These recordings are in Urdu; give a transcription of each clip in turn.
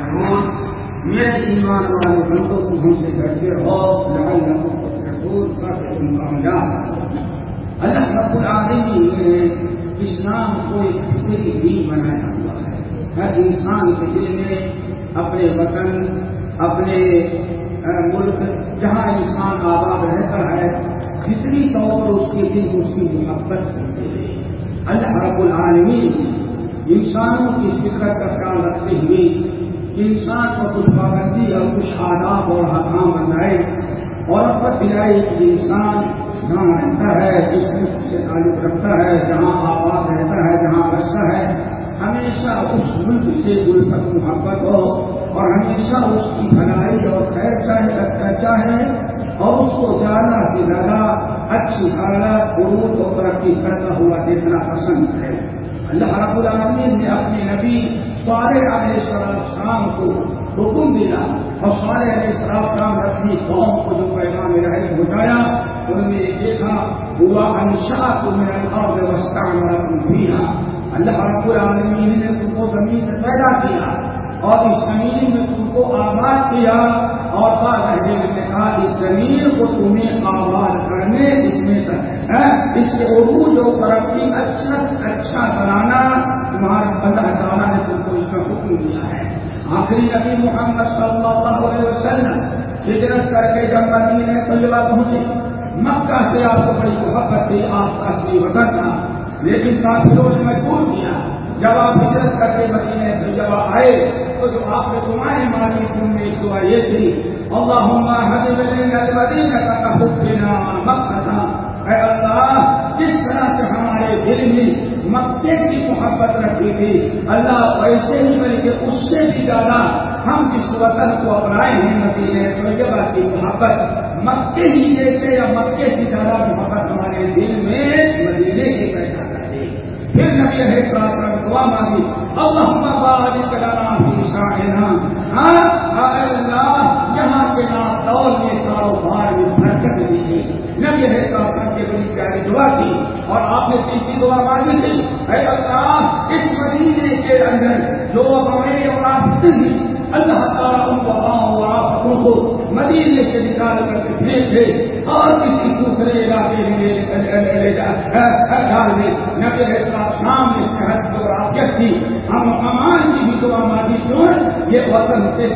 میرے ایمان والے بندوں کو ہم سے ڈرتے ہو لڑائی اللہ رب العالمین نے اسلام کو ایک فکری دین بنایا ہوا ہے۔ ہر انسان کے دل میں اپنے وطن، اپنے ملک، جہاں انسان آباد رہتا ہے، جتنی طور اس کے دل اس کی محبت ہوتے ہیں اللہ رب العالمین انسانوں کی فکر کا خیال رکھتے ہوئے انسان کو کچھ پابندی اور کچھ آداب اور حکام بنائے اور اب دلائی کہ انسان جہاں رہتا ہے، جس ملک سے تعلق رکھتا ہے، جہاں آباد رہتا ہے، جہاں بستا ہے، ہمیشہ اس ملک سے گلفت محبت ہو اور ہمیشہ اس کی بھلائی اور خیر چاہے اچھا چاہے اور اس کو زیادہ سے زیادہ اچھی حالت عروج اور ترقی کرتا ہوا دیکھنا پسند ہے۔ اللہ رب العالمین نے اپنے نبی سارے علیہ السلام کو حکم دیا اور سارے علیہ السلام اپنی قوم کو جو پیغام رہے بتایا انہوں نے یہ دیکھا ہوا انشا کو میرا ویوستھا دیا اللہ رب العالمین نے تم کو زمین سے پیدا کیا اور اس زمین میں تم کو آباد کیا اور نے کہا، اس زمین کو تمہیں آباد کرنے اس میں اس کے عروج و ترقی اچھا اچھا بنانا۔ تمہارے اللہ تعالیٰ نے تم کا حکم دیا ہے۔ آخری نبی محمد صلی اللہ علیہ وسلم ہجرت کر کے جب مدینہ طیبہ پہنچے، مکہ سے آپ کو بڑی محبت تھی، آپ کا اصلی وطن تھا۔ لیکن کافروں نے مجبور کیا جب آپ ہجرت کر کے مدینے سے جب آئے، تو جو آپ نے تمہارے مانی تم نے دعا یہ تھی اللہ مدینہ کا حکم دینا مکہ تھا۔ اے اللہ، کس طرح سے ہمارے دل میں مکے کی محبت رکھی تھی۔ اللہ ویسے ہی بلکہ اس سے بھی زیادہ ہم اس وطن کو اپنائے ہیں مدینے طیبہ کی محبت مکے ہی جیسے یا مکے کی زیادہ محبت ہمارے دل میں مدینے کی پیدا کرتے پھر نبی ہے دعا مانگی اللہ بارک لنا فی شاہنا ہاں اللہ، یہاں کے نام دور میں دیجیے نبی ہے کے بڑی پیاری دعا کی اور آپ نے تیسری دعا مانگی تھی۔ اے اللہ، اس مدینے کے اندر جو ہمارے اور آپ اللہ تعالیٰ ان کو آپ کو مدینے سے نکال کر کے بھیجے اور کسی دوسرے علاقے میں ڈال دے۔ نبی شام میں صحت اور آفیت کی۔ ہم امان کی بھی دعا مانگی کیوں؟ یہ وطن سے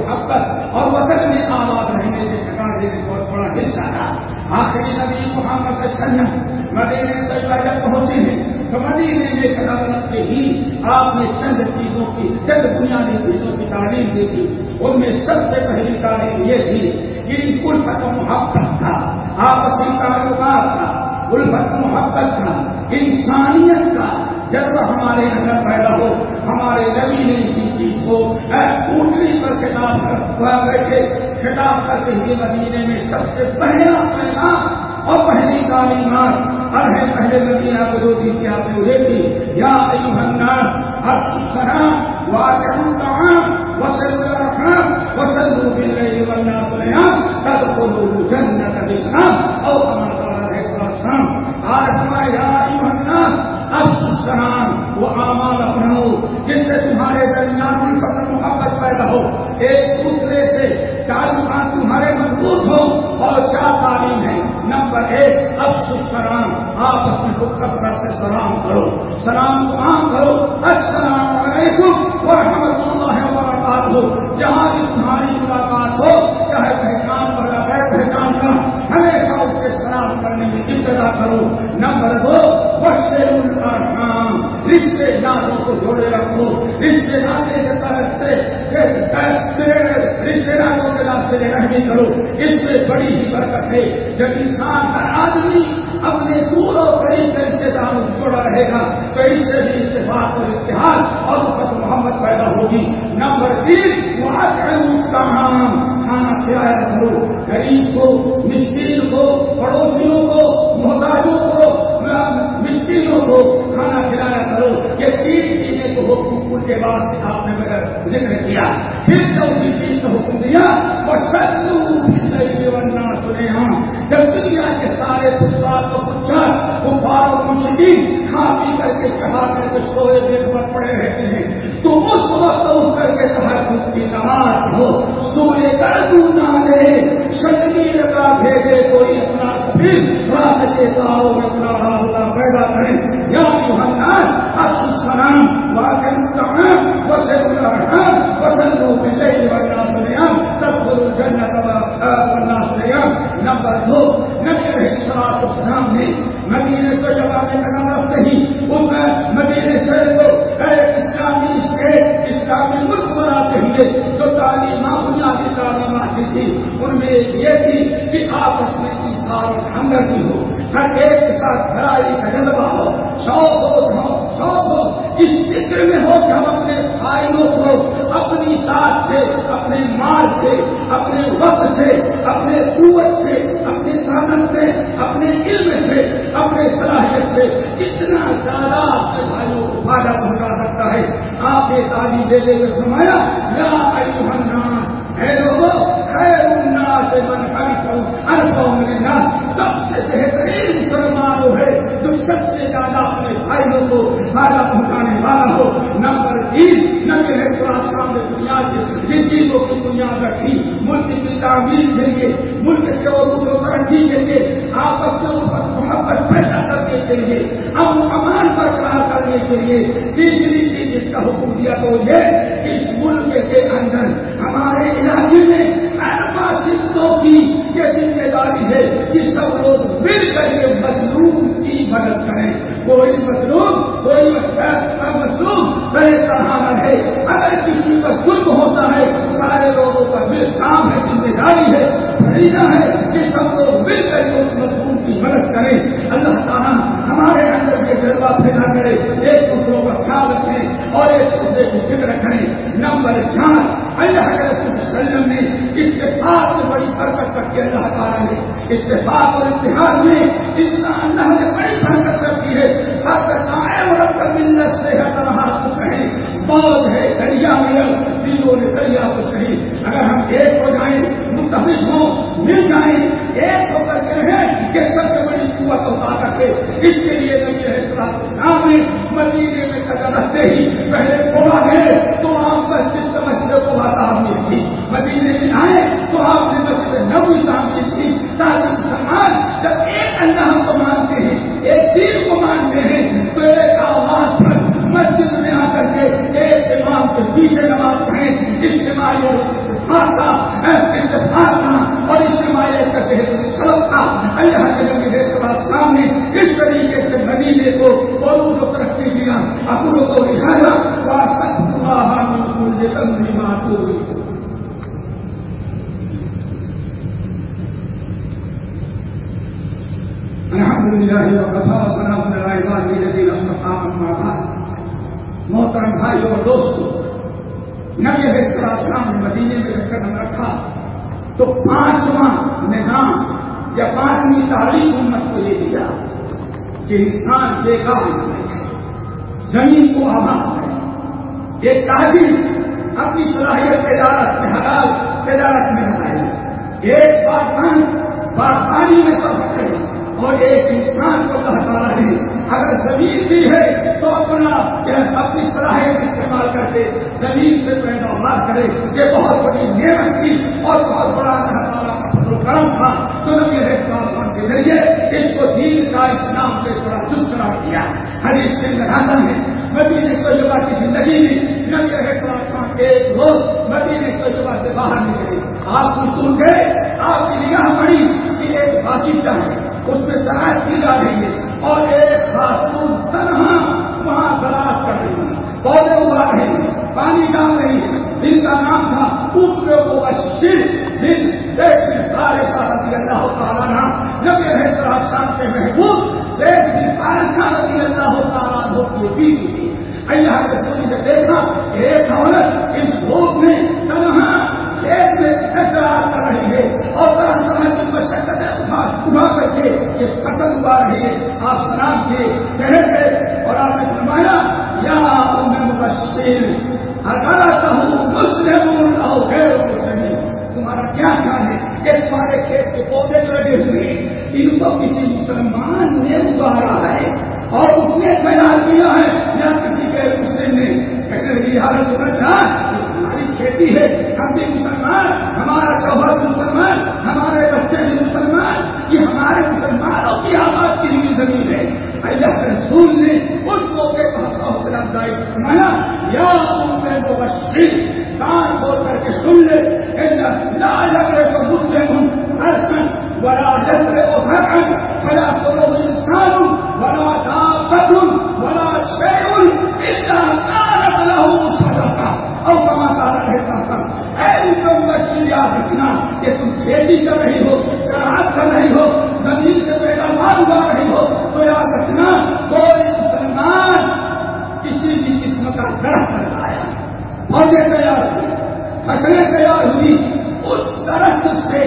محبت اور وطن میں آباد رہنے سے ٹکا دینے بہت تھا آخری نبی جی محمد سے سنم مدینے طیبہ جب پہنچے ہیں، تو مدینے میں قدم رکھتے ہی آپ نے چند چیزوں کی، چند بنیادی چیزوں کی تعلیم دی تھی۔ ان میں سب سے پہلی تعلیم یہ تھی کہ کل ختم محبت تھا۔ آپسی تعلقات کا الفت محبت کا انسانیت کا جب ہمارے اندر پیدا ہو، ہمارے نبی نے اسی چیز کو اونٹنی پر خطاب کر بیٹھے۔ خطاب کرتے ہوئے مدینے میں سب سے پہلا پیغام اور پہلی تعلیمات اب ہے پہلے مدینہ کو جو دن کی آپ نے اڑے تھی یا سلام واسلام وسل الرحمان وسل بل بننا بنیا تب کو جنت الاسلام اور ہمارا آج ہمارے یا اب سلام وہ آمال اپنا جس سے تمہارے درمیان فصل محبت پیدا ہو ایک دوسرے سے تعلقات تمہارے مضبوط ہو اور چار تعلیم ہے نمبر ایک اب سلام آپس میں کو کثرت سے سلام کرو۔ سلام کو عام کرو۔ السلام علیکم ورحمۃ اللہ وبرکاتہ۔ جہاں بھی تمہاری ملاقات ہو، چاہے پہچان پر غیر پہچان کا ہمیشہ اس کے سلام کرنے میں ابتدا کرو۔ نمبر دو بخش ان رشتے داروں کو جوڑے رکھو رشتے ناطے کے طرف رشتے داروں کے راستے میں رہنے کرو۔ اس میں بڑی ہی برکت ہے۔ جب انسان ہر آدمی اپنے دور اور قریب کے رشتے داروں کو جوڑا رہے گا، تو اس سے بھی اتفاق اور اتحاد اور فت محمد پیدا ہوگی۔ نمبر تین وہاں کا کھانا کھلایا کرو۔ غریب کو مسکین ذکر کیا۔ پھر چوتھی چیز کا حکم دیا اور ورنہ سنے ہاں جب دنیا کے سارے پستاد کو پوچھا وہ بار مشکل کھا پی کر کے چڑھا کر کے سوئے دیر پر پڑے رہتے ہیں، تو اس وقت اٹھ کر کے تحفظ کی نماز ہو۔ سوئے کا کہا ڈالے شکلی لگا بھیجے کوئی اپنا پھر راہ کے تاؤ اپنا راستہ پیدا کرے یا سلام وسلم بالليل والناس نيام تدخل الجنة والناس نيام نمبر دو نبی علیہ السلام السلام نے مدینے کو جواب نماز نہیں ان میں مدینے سے کو اسلامی اسٹیٹ، اسلامی ملک بناتے ہوئے جو تعلیمات بنیادی تعلیمات کی تھی، ان میں یہ تھی کہ آپس میں انسان ہمدردی ہو۔ ہر ایک کے ساتھ بھرائی کا جذبہ ہو۔ شوق ہو شوق ہو اس فکر میں ہو کہ ہم اپنے بھائیوں کو اپنی ساتھ سے، اپنے مال سے، اپنے وقت سے، اپنے قوت سے، اپنی طاقت سے، اپنے علم سے، اپنے صلاحیت سے کتنا زیادہ اپنے بھائیوں کو فائدہ پہنچا سکتا ہے۔ آپ یہ تعلیم دے دے کر سمایا یا اے لوگوں خیر الناس من خلق ارفع الناس سب سے بہترین مسلمان وہ ہے جو سب سے زیادہ اپنے بھائیوں کو فائدہ پہنچانے والا ہو نمبر تین نبی ہے شام نے دنیا سے جن چیزوں کی بنیاد رکھی ملک کی تعمیر کے لیے، ملک کے عروج و ترقی کے لیے، آپس کے اوپر محبت پیدا کرنے کے لیے اب امان برقرار کرنے کے لیے۔ تیسری چیز جس کا حکم دیا تو یہ اس ملک کے اندر ہمارے علاقے میں ہر کی یہ ذمہ داری ہے کہ سب لوگ مل کر کے مظلوم کی مدد کریں۔ کوئی مظلوم کوئی مظلوم بڑے طرح ہے اگر کسی پر ظلم ہوتا ہے سارے لوگوں کام ہے ذمہ داری ہے فریدہ ہے کہ سب لوگ مل کر کے اس مظلوم کی مدد کریں اللہ تعالیٰ ہمارے اندر یہ جذبہ پیدا کرے، ایک دوسروں کا خیال رکھیں اور ایک دوسرے کی فکر کریں نمبر چار، اللہ حضرت وسلم نے اتفاق سے بڑی برکت رکھی اللہ تعالیٰ نے اتفاق اور اتحاد میں انسان اللہ نے بڑی برکت رکھی ہے۔ ملت سے ہر طرح کچھ نہیں بہت ہے دریا مل دلوں نے دریا کچھ اگر ہم ایک ہو جائیں متحد ہوں، مل جائیں، ایک ہو کر کے رہیں کہ سب سے بڑی قوت و طاقت ہے۔ اس کے لیے نبی ہے نام میں مدینے میں قدر رکھتے ہی پہلے کوڑا گئے تو آپ مسجد مسجد کو تعمیر تھی مدینے میں آئے، تو آپ نے مسجد نبی تعمیر تھی۔ تاکہ مسلمان، جب ایک اللہ کو مانتے ہیں، ایک دین کو مانتے ہیں، تو ایک آواز پر مسجد میں آ کر کے ایک امام کے پیچھے نماز پڑھیں۔ اجتماعی کا اور اجتماعی کرتے ہیں کا اللہ کے نبی سامنے اس طریقے سے مدینے کو اور کو ترقی دیا، اپنوں کو دکھایا الحمد وسلام بعد۔ محترم بھائی اور دوستو نبی علیہ السلام نے مدینے میں رکھ کر رکھا تو پانچواں نظام یا پانچویں تعلیم امت کو یہ دیا کہ انسان بے کام زمین کو آباد ہے ایک تعلیم اپنی صلاحیت تجارت میں حلال، تجارت میں لگائی ایک بات باغبانی میں سب کرے اور ایک انسان کو کہتا رہے اگر زمین بھی ہے تو اپنا اپنی صلاحیت استعمال کر کے زمین سے پیداوار کرے۔ یہ بہت بڑی نعمت تھی اور بہت بڑا کرم تھا۔ تو نبی کام کے ذریعے اس کو دین کا اسلام سے تھوڑا چپ کرا دیا۔ ہر اس کے لگاتا ہے، مدینے کو جگہ کی زندگی میں نبی رحمان ایک روز مدینے کو جگہ سے باہر نکلے۔ آپ کچھ گئے، آپ کی نگاہ پڑی کہ ایک باقی ہے؟ اس میں سراج کی جا رہی ہے اور ایک خاتون تنہا وہاں تلاش کر رہی ہے۔ پودے اگا رہے ہیں، پانی ڈال رہی ہے۔ جن کا نام تھا پوتر کو اشر دن شیخ سارے رضی اللہ تعالیٰ نام جب یہ ہے شام کے محبوب شیخ دن پارشا رضی اللہ تعالیٰ ہو کی بیوی اللہ کے سنی نے دیکھا ایک عورت اس دھوپ میں تنہا شیخ میں اعتراض کر رہی ہے اور طرح طرح کی مشقتیں اٹھا کر کے یہ فصل ہے آپ شراب کے چہرے گئے اور آپ نے فرمایا، یا میں مبشر اگر ہوں مسلم اور غیر مسلم تمہارا کیا خیال ہے؟ کہ تمہارے کھیت کے پودے جو لگے ہوئے، ان کو کسی مسلمان نے ابارا ہے اور اس نے تیار کیا ہے یا کسی غیر مسلم نے کہنے لگی ہر سمجھ تمہاری کھیت کہتی ہے ہم بھی مسلمان ہمارا شوہر مسلمان ہمارے بچے بھی مسلمان یہ ہمارے مسلمانوں کی آباد کی ہوئی زمین ہے اللہ کے رسول نے اس موقع پر حوصلہ افزائی فرمایا یا مبشر کان بول کر کے سن لے لا لگ رہے مسلم ارسن ولا يسرق حقا فلا تضر ولا دابة، ولا شيء الا كانت له صدقة. او كما قال اے تم بچی یاد رکھنا کہ تم کھیتی کر رہی ہو، زراعت کر رہی ہو، زمین سے پیداوار اگا رہی ہو تو یاد رکھنا کوئی مسلمان کسی بھی قسم کا درخت لگایا پودے تیار ہوئے، فصلیں تیار ہوئی، اس درخت سے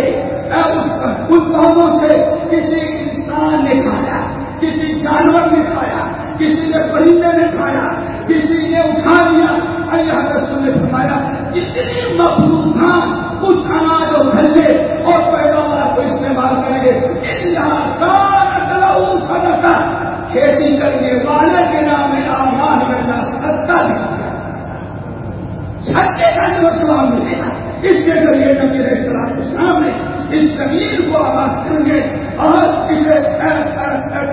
ان پودوں سے کسی انسان نے کھایا، کسی جانور نے کھایا، کسی نے پرندے نے کھایا، کسی نے اٹھا لیا، اللہ رسول نے فرمایا، جتنی مخلوق تھا، اس اناج اور گھلے اور پیداوار کو استعمال کریں گے سدتا کھیتی کرنے والے کے نام میں آمان میں سستا دکھا سچے کا جو سوال ملے گا اس کے ذریعے نبی اسلام اسلام نے اس زمین کو آباد کریں گے۔ اور اسے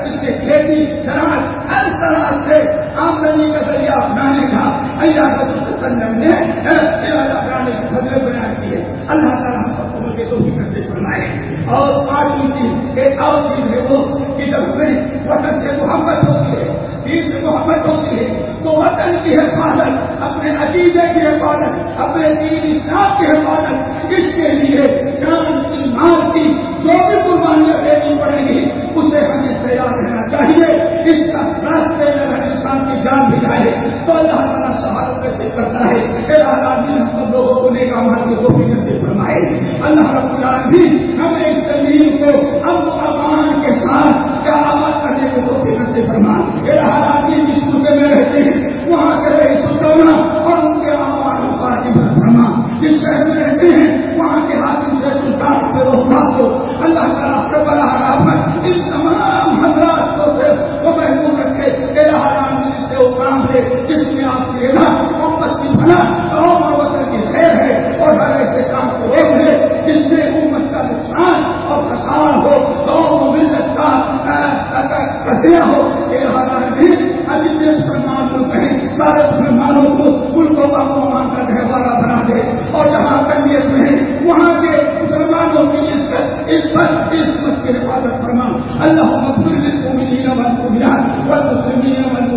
اس کے کھیتی، زراعت، ہر طرح سے آمدنی کا ذریعہ اپنانے کا اللہ کا دوست سنجم نے اپنانے کی فضل بیان کی ہے۔ اللہ تعالیٰ ہم سب کو کے دو کی کیسے بنائے اور پانچویں چیز ایک اور چیز ہے وہ کہ جب ہمیں وطن سے محبت ہوتی ہے، دین سے محبت ہوتی ہے تو وطن کی حفاظت، اپنے عقیدے کی حفاظت، اپنے دین اسلام کی حفاظت، اس کے لیے جان کی مال کی جو بھی قربانیاں دینی پڑے گی اسے ہمیں تیار رہنا چاہیے۔ اس کا راستے میں اگر انسان کی جان بھی جائے۔ تو اللہ تعالیٰ سہاروں کیسے کرتا ہے۔ ہم سب لوگوں کو نیک ہمارے کو دو سے فرمائے۔ اللہ رب العالمین، ہمیں اس زمین کو ہم امان کے ساتھ کیا آباد کرنے کو دو بھی سے فرمائے پھر ہر آدمی جس صوبے میں رہتے ہیں وہاں کے رہے سلطانہ اور ان کے آمان انسار کی بات فرما جس شہر میں رہتے ہیں وہاں کے حاکم سے سلطان پہ روزگار کو اللہ تعالیٰ سے بڑا رافت ان تمام حضرات کو سے وہ محبوب رکھے تیرا حرام سے وہ کام ہے جس میں آپ کی رضا امت کی بنا قوم اور وطن کی خیر ہے اور ہر ایسے کام کو روک لے جس میں امت کا نقصان اور فساد ہو قوم و ملت کا کسیا ہو تیرا حرام بھی جتنے مسلمان ملک ہیں سارے مسلمانوں کو ملکوں کا مان کا گہوارہ بنا دے اور جہاں تنگیت میں ہے وہاں کے مسلمانوں کی عزت عزت عزت کی حفاظت فرما اللہ مغفر للمؤمنین والمؤمنات والمسلمین والمسلمات